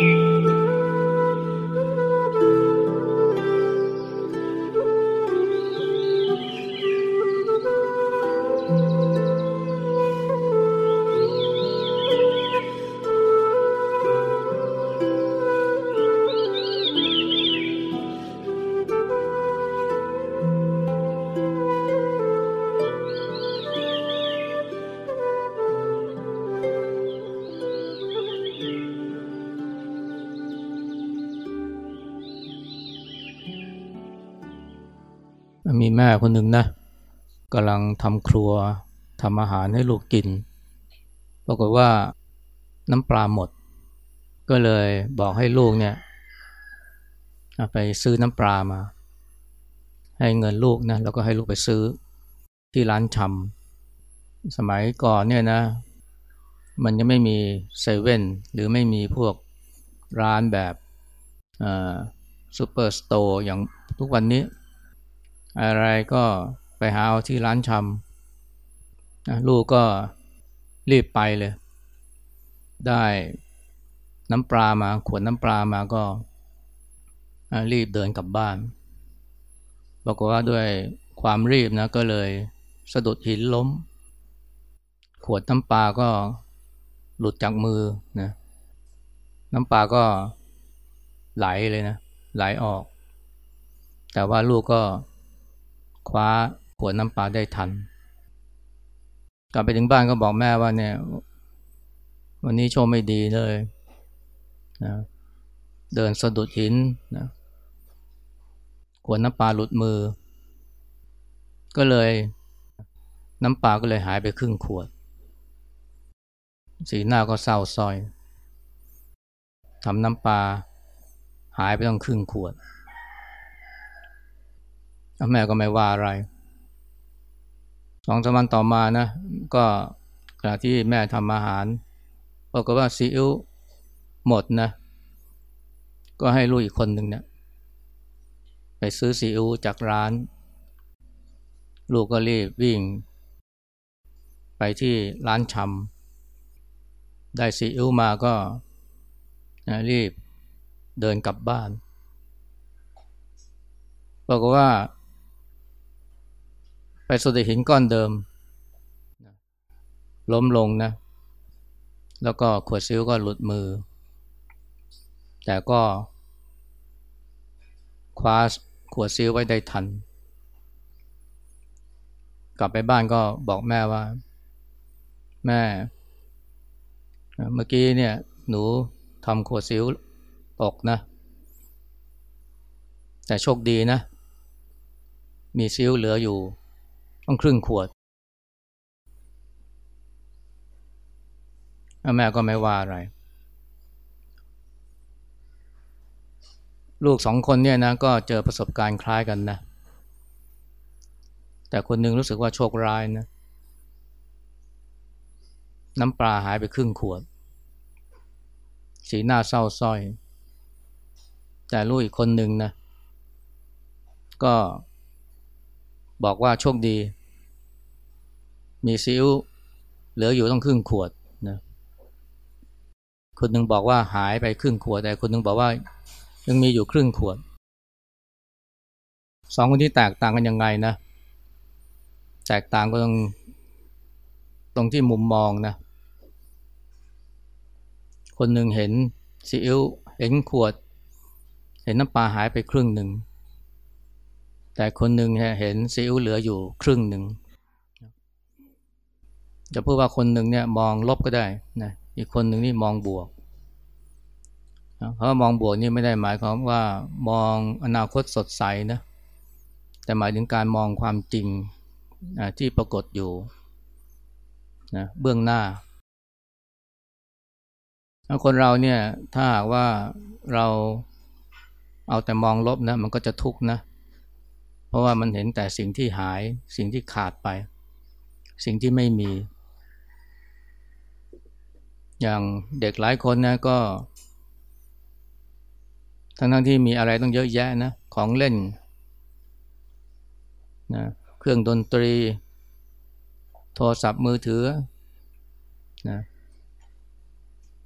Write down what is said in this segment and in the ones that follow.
มี แม่คนหนึ่งนะกำลังทำครัวทำอาหารให้ลูกกิน ปรากฏว่าน้ำปลาหมด ก็เลยบอกให้ลูกเนี่ยไปซื้อน้ำปลามา ให้เงินลูกนะแล้วก็ให้ลูกไปซื้อที่ร้านชำสมัยก่อนเนี่ยนะ มันยังไม่มีเซเว่นหรือไม่มีพวกร้านแบบซูเปอร์สโตร์อย่างทุกวันนี้ อะไรก็ไปหาเอาที่ร้านชำลูกก็รีบไปเลย ได้น้ำปลามาขวดน้ำปลามาก็รีบเดินกลับบ้านบอกว่าด้วยความรีบนะก็เลยสะดุดหินล้ม ขวดน้ำปลาก็หลุดจากมือนะน้ำปลาก็ไหลเลยนะไหลออก แต่ว่าลูกก็ คว้าขวดน้ำปลาได้ทัน กลับไปถึงบ้านก็บอกแม่ว่าเนี่ย วันนี้โชคไม่ดีเลยนะเดินสะดุดหินนะขวดน้ำปลาหลุดมือ ก็เลยน้ำปลาก็เลยหายไปครึ่งขวด สีหน้าก็เศร้าซ้อยทำน้ำปลาหายไปต้องครึ่งขวด แม่ก็ไม่ว่าอะไรสองสามวันต่อมานะ ก็ขณะที่แม่ทำอาหารบอกว่าซีอิ๊วหมดนะ ก็ให้ลูกอีกคนหนึ่งเนะี่ยไปซื้อซีอิ๊วจากร้าน ลูกก็รีบวิ่ง ไปที่ร้านชำได้ซีอิ๊วมาก็รีบเดินกลับบ้านบอกว่า ไปสุดหินก้อนเดิม ล้มลงนะ แล้วก็ขวดซิ้วก็หลุดมือ แต่ก็คว้าขวดซิ้วไว้ได้ทัน กลับไปบ้านก็บอกแม่ว่า แม่ เมื่อกี้เนี่ย หนูทำขวดซิ้วตกนะ แต่โชคดีนะ มีซิ้วเหลืออยู่ ต้องครึ่งขวดแม่ก็ไม่ว่าอะไร ลูกสองคนเนี่ยนะก็เจอประสบการณ์คล้ายกันนะ แต่คนหนึ่งรู้สึกว่าโชคร้ายนะ น้ำปลาหายไปครึ่งขวด สีหน้าเศร้าส้อย แต่ลูกอีกคนหนึ่งนะ ก็บอกว่าโชคดี มีซิ้วเหลืออยู่ต้องครึ่งขวดนะคนหนึ่งบอกว่าหายไปครึ่งขวด แต่คนหนึ่งบอกว่า ยังมีอยู่ครึ่งขวดสองคนที่แตกต่างกันยังไงนะ แตกต่างก็ตรงตรงที่มุมมองนะ คนหนึ่งเห็นซีอิ๊วเห็นขวด เห็นน้ำปลาหายไปครึ่งหนึ่งแต่คนหนึ่งเห็นซีอิ๊วเหลืออยู่ครึ่งหนึ่ง จะพูดว่าคนหนึ่งเนี่ยมองลบก็ได้นะอีกคนหนึ่งนี่มองบวกเพราะมองบวกนี่ไม่ได้หมายความว่ามองอนาคตสดใสนะแต่หมายถึงการมองความจริงที่ปรากฏอยู่นะเบื้องหน้าคนเราเนี่ยถ้าหากว่าเราเอาแต่มองลบนะมันก็จะทุกข์นะเพราะว่ามันเห็นแต่สิ่งที่หายสิ่งที่ขาดไป สิ่งที่ไม่มี อย่างเด็กหลายคนนะก็ ทั้งทั้งที่มีอะไรต้องเยอะแยะนะของเล่นนะเครื่องดนตรี โทรศัพท์มือถือนะ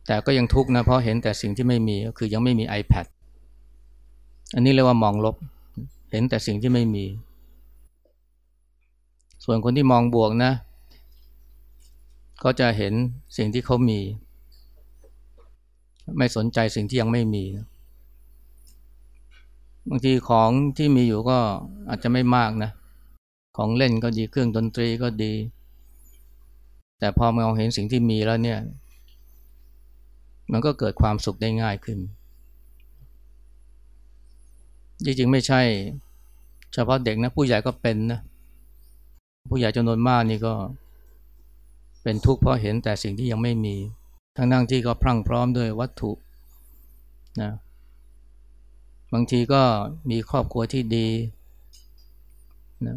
แต่ก็ยังทุกข์นะเพราะเห็นแต่สิ่งที่ไม่มีก็คือยังไม่มี iPad อันนี้เรียกว่ามองลบ เห็นแต่สิ่งที่ไม่มี ส่วนคนที่มองบวกนะ ก็จะเห็นสิ่งที่เขามี ไม่สนใจสิ่งที่ยังไม่มี บางทีของที่มีอยู่ก็อาจจะไม่มากนะ ของเล่นก็ดีเครื่องดนตรีก็ดี แต่พอมองเห็นสิ่งที่มีแล้วเนี่ย มันก็เกิดความสุขได้ง่ายขึ้น จริงๆไม่ใช่ เฉพาะเด็กนะ ผู้ใหญ่ก็เป็นนะ ผู้ใหญ่จำนวนมากนี่ก็ เป็นทุกข์เพราะเห็นแต่สิ่งที่ยังไม่มี ทั้งนั่งที่ก็พรั่งพร้อมด้วยวัตถุนะบางทีก็มีครอบครัวที่ดีนะ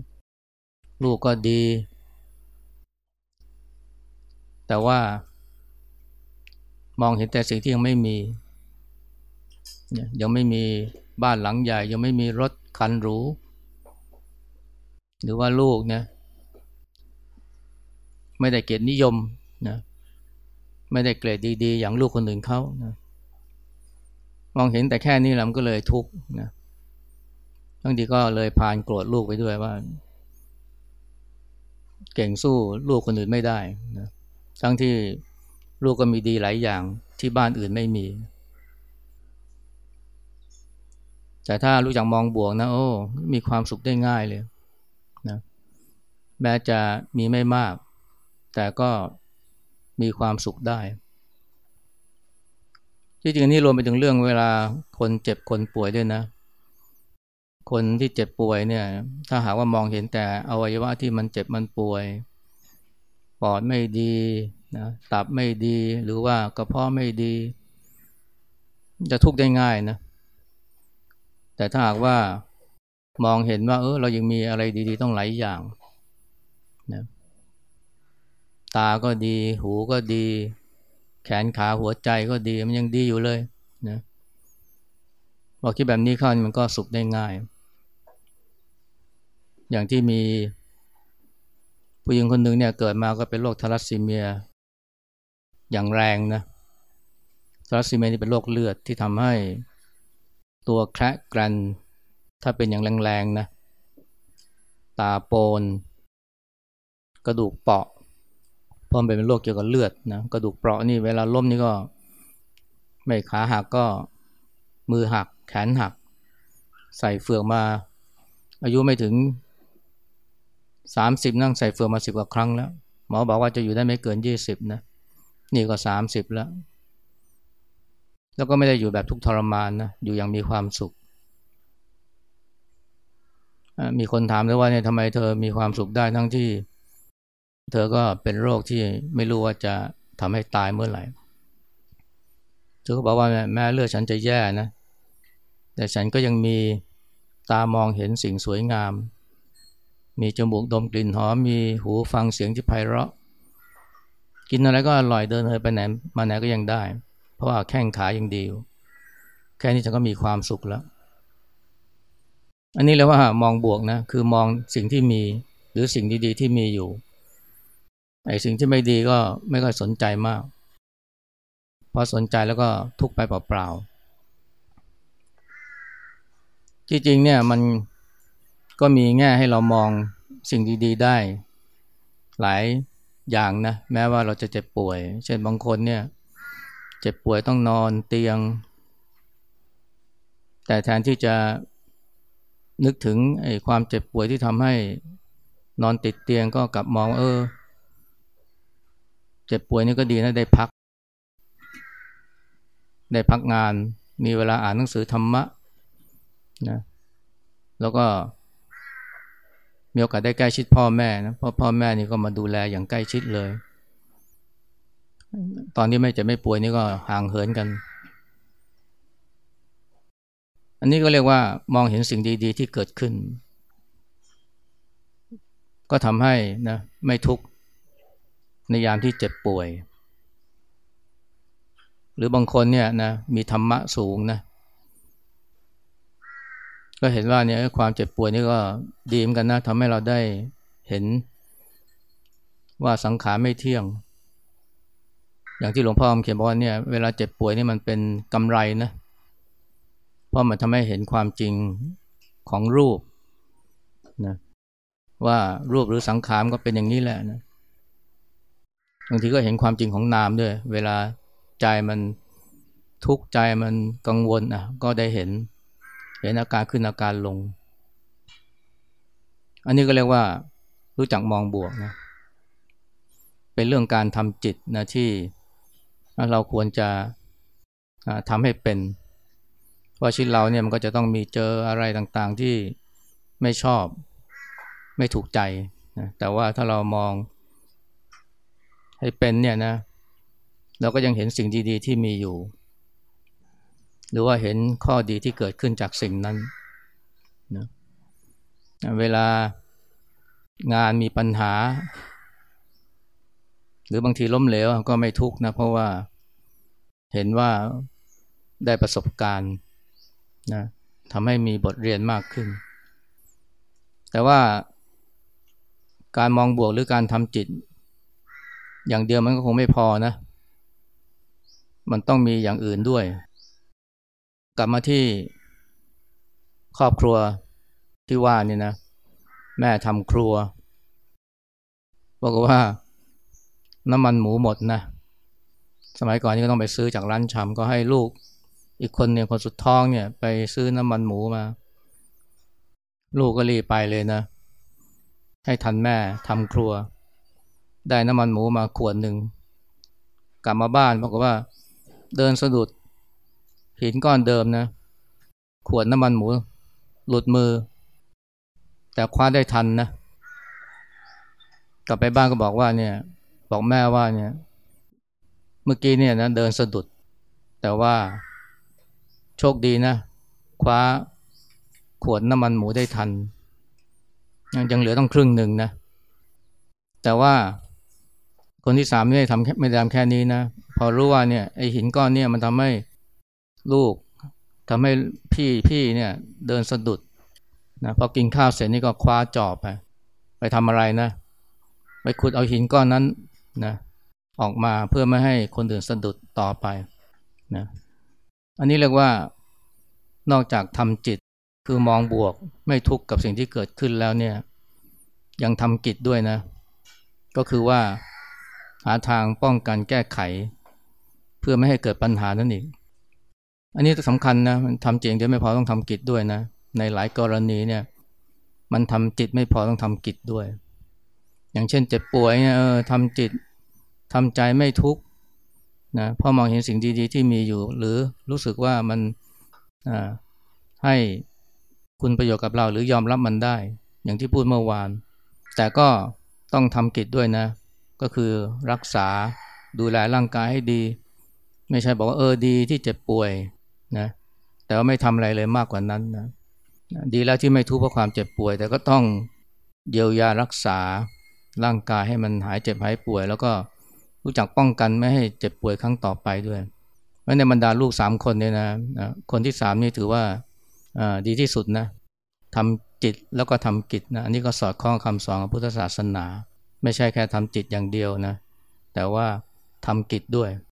ลูกก็ดี แต่ว่ามองเห็นแต่สิ่งที่ยังไม่มี ยังไม่มีบ้านหลังใหญ่ ยังไม่มีรถคันหรู หรือว่าลูกเนี่ยไม่ได้เกียรดนิยมนะ ไม่ได้เกรดดีๆ อย่างลูกคนอื่นเขานะมองเห็นแต่แค่นี้และมันก็เลยทุกข์นะบางทีก็เลยพานโกรธลูกไปด้วยว่า เก่งสู้ลูกคนอื่นไม่ได้นะทั้งที่ลูกก็มีดีหลายอย่างที่บ้านอื่นไม่มี แต่ถ้ารู้จักมองบวกนะ โอ้ มีความสุขได้ง่ายเลยนะแม้จะมีไม่มาก แต่ก็ มีความสุขได้ที่จริงนี่รวมไปถึงเรื่องเวลาคนเจ็บคนป่วยด้วยนะ คนที่เจ็บป่วยเนี่ย ถ้าหากว่ามองเห็นแต่อวัยวะที่มันเจ็บมันป่วย ปอดไม่ดีนะตับไม่ดีหรือว่ากระเพาะไม่ดี จะทุกข์ได้ง่ายนะ แต่ถ้าหากว่ามองเห็นว่า เออเรายังมีอะไรดี ๆ ต้องหลายอย่างนะ ตาก็ดี หูก็ดี แขนขาหัวใจก็ดี มันยังดีอยู่เลยนะบอกคิดแบบนี้เข้ามันก็สุขได้ง่าย อย่างที่มี ผู้หญิงคนหนึ่งเนี่ยเกิดมาก็เป็นโรคทารัสซีเมีย อย่างแรงนะทารัสซีเมียนี่เป็นโรคเลือดที่ทำให้ตัวแคระกรัน ถ้าเป็นอย่างแรงๆนะ ตาโปน กระดูกเปาะ เพราะมันเป็นโรคเกี่ยวกับเลือดนะกระดูกเปราะนี่เวลาล้มนี่ก็ ไม่ขาหักก็มือหัก แขนหัก ใส่เฟือกมา อายุไม่ถึงสามสิบนั่งใส่เฟือกมาสิบกว่าครั้งแล้วหมอบอกว่าจะอยู่ได้ไม่เกินยี่สิบนะ นี่ก็สามสิบแล้ว แล้วก็ไม่ได้อยู่แบบทุกทรมานนะอยู่อย่างมีความสุขมีคนถามด้วยว่าเนี่ยทำไมเธอมีความสุขได้ทั้งที่ เธอก็เป็นโรคที่ไม่รู้ว่าจะทำให้ตายเมื่อไหร่ เธอก็บอกว่าแม่เลือดฉันจะแย่นะ แต่ฉันก็ยังมีตามองเห็นสิ่งสวยงาม มีจมูกดมกลิ่นหอม มีหูฟังเสียงที่ไพเราะ กินอะไรก็อร่อยเดินเฮไปไหนมาไหนก็ยังได้ เพราะว่าแข้งขายังดีอยู่ แค่นี้ฉันก็มีความสุขแล้ว อันนี้เรียกว่ามองบวกนะ คือมองสิ่งที่มีหรือสิ่งดีๆที่มีอยู่ ไอ้สิ่งที่ไม่ดีก็ไม่ค่อยสนใจมาก เพราะสนใจแล้วก็ทุกไปเปล่าๆที่จริงเนี่ยมันก็มีแง่ให้เรามองสิ่งดีๆได้ หลายอย่างนะแม้ว่าเราจะเจ็บป่วย เช่นบางคนเนี่ยเจ็บป่วยต้องนอนเตียง แต่แทนที่จะนึกถึงไอ้ความเจ็บป่วยที่ทำให้นอนติดเตียงก็กลับมองเออ เจ็บป่วยนี่ก็ดีนะได้พัก ได้พักงาน มีเวลาอ่านหนังสือธรรมะนะแล้วก็มีโอกาสได้ใกล้ชิดพ่อแม่นะเพราะพ่อแม่นี่ก็มาดูแลอย่างใกล้ชิดเลย ตอนที่ไม่จ็บไม่ป่วยนี่ก็ห่างเหินกัน อันนี้ก็เรียกว่ามองเห็นสิ่งดีๆที่เกิดขึ้น ก็ทำให้นะไม่ทุกข์ ในยามที่เจ็บป่วย หรือบางคนเนี่ยนะมีธรรมะสูงนะก็เห็นว่าเนี่ยความเจ็บป่วยนี่ก็ดีเหมือนกันนะทำให้เราได้เห็นว่าสังขารไม่เที่ยง อย่างที่หลวงพ่อเขียนบอกว่าเนี่ยเวลาเจ็บป่วยนี่มันเป็นกำไรนะเพราะมันทำให้เห็นความจริงของรูปนะว่ารูปหรือสังขารก็เป็นอย่างนี้แหละนะ บางทีก็เห็นความจริงของนามด้วย เวลาใจมันทุกข์ใจมันกังวลอะ ก็ได้เห็น เห็นอาการขึ้นอาการลง อันนี้ก็เรียกว่า รู้จักมองบวกนะ เป็นเรื่องการทำจิตนะที่เราควรจะทำให้เป็นเพราชีวิตเราเนี่ยมันก็จะต้องมีเจออะไรต่างๆที่ไม่ชอบ ไม่ถูกใจนะแต่ว่าถ้าเรามอง ให้เป็นเนี่ยนะ เราก็ยังเห็นสิ่งดีๆที่มีอยู่ หรือว่าเห็นข้อดีที่เกิดขึ้นจากสิ่งนั้นนะเวลางานมีปัญหา หรือบางทีล้มเหลวก็ไม่ทุกข์นะ เพราะว่าเห็นว่าได้ประสบการณ์นะทำให้มีบทเรียนมากขึ้น แต่ว่าการมองบวกหรือการทำจิต อย่างเดียวมันก็คงไม่พอนะ มันต้องมีอย่างอื่นด้วย กลับมาที่ครอบครัวที่ว่านี่นะ แม่ทำครัว บอกว่าน้ำมันหมูหมดนะ สมัยก่อนนี่ก็ต้องไปซื้อจากร้านชำก็ให้ลูก อีกคนเนี่ยคนสุดท้องเนี่ย ไปซื้อน้ำมันหมูมา ลูกก็รีบไปเลยนะ ให้ทันแม่ทำครัว ได้น้ำมันหมูมาขวดหนึ่ง กลับมาบ้านบอกว่า เดินสะดุดหินก้อนเดิมนะ ขวดน้ำมันหมู หลุดมือ แต่คว้าได้ทันนะ กลับไปบ้านก็บอกว่าเนี่ย บอกแม่ว่าเนี่ย เมื่อกี้เนี่ยนะเดินสะดุด แต่ว่าโชคดีนะ คว้าขวดน้ำมันหมูได้ทัน ยังเหลือต้องครึ่งหนึ่งนะ แต่ว่า คนที่สามไม่ได้ทำไม่ได้ทำแค่นี้นะ พอรู้ว่าเนี่ยไอหินก้อนเนี่ยมันทำให้ลูกทำให้พี่พี่เนี่ยเดินสะดุดนะพอกินข้าวเสร็จนี่ก็คว้าจอบไปไปทำอะไรนะ ไปขุดเอาหินก้อนนั้นนะออกมาเพื่อไม่ให้คนอื่นสะดุดต่อไปนะอันนี้เรียกว่านอกจากทำจิตคือมองบวกไม่ทุกข์กับสิ่งที่เกิดขึ้นแล้วเนี่ยยังทำกิจด้วยนะ ก็คือว่า หาทางป้องกันแก้ไข เพื่อไม่ให้เกิดปัญหานั่นเองอันนี้สำคัญนะมันทำจริงเดียวไม่พอต้องทำกิจด้วยนะ ในหลายกรณีเนี่ย มันทำจิตไม่พอต้องทำกิจด้วย อย่างเช่นเจ็บป่วยเนี่ยเออทำจิตทำใจไม่ทุกข์นะพอมองเห็นสิ่งดีๆ ที่มีอยู่ หรือรู้สึกว่ามันให้คุณประโยชน์กับเราหรือยอมรับมันได้ อย่างที่พูดเมื่อวาน แต่ก็ต้องทำกิจด้วยนะ ก็คือรักษาดูแลร่างกายให้ดี ไม่ใช่บอกว่าเออดีที่เจ็บป่วยนะแต่ว่าไม่ทำอะไรเลยมากกว่านั้นนะดีแล้วที่ไม่ทุกข์เพราะความเจ็บป่วย แต่ก็ต้องเยียวยารักษาร่างกายให้มันหายเจ็บหายป่วย แล้วก็รู้จักป้องกันไม่ให้เจ็บป่วยครั้งต่อไปด้วยเพราะในบรรดาลูกสามคนเนี่ยนะคนที่สามนี่ถือว่าดีที่สุดนะทำจิตแล้วก็ทำกิจนะอันนี้ก็สอดคล้องคำสอนของพุทธศาสนา ไม่ใช่แค่ทำจิตอย่างเดียวนะ แต่ว่าทำกิจด้วย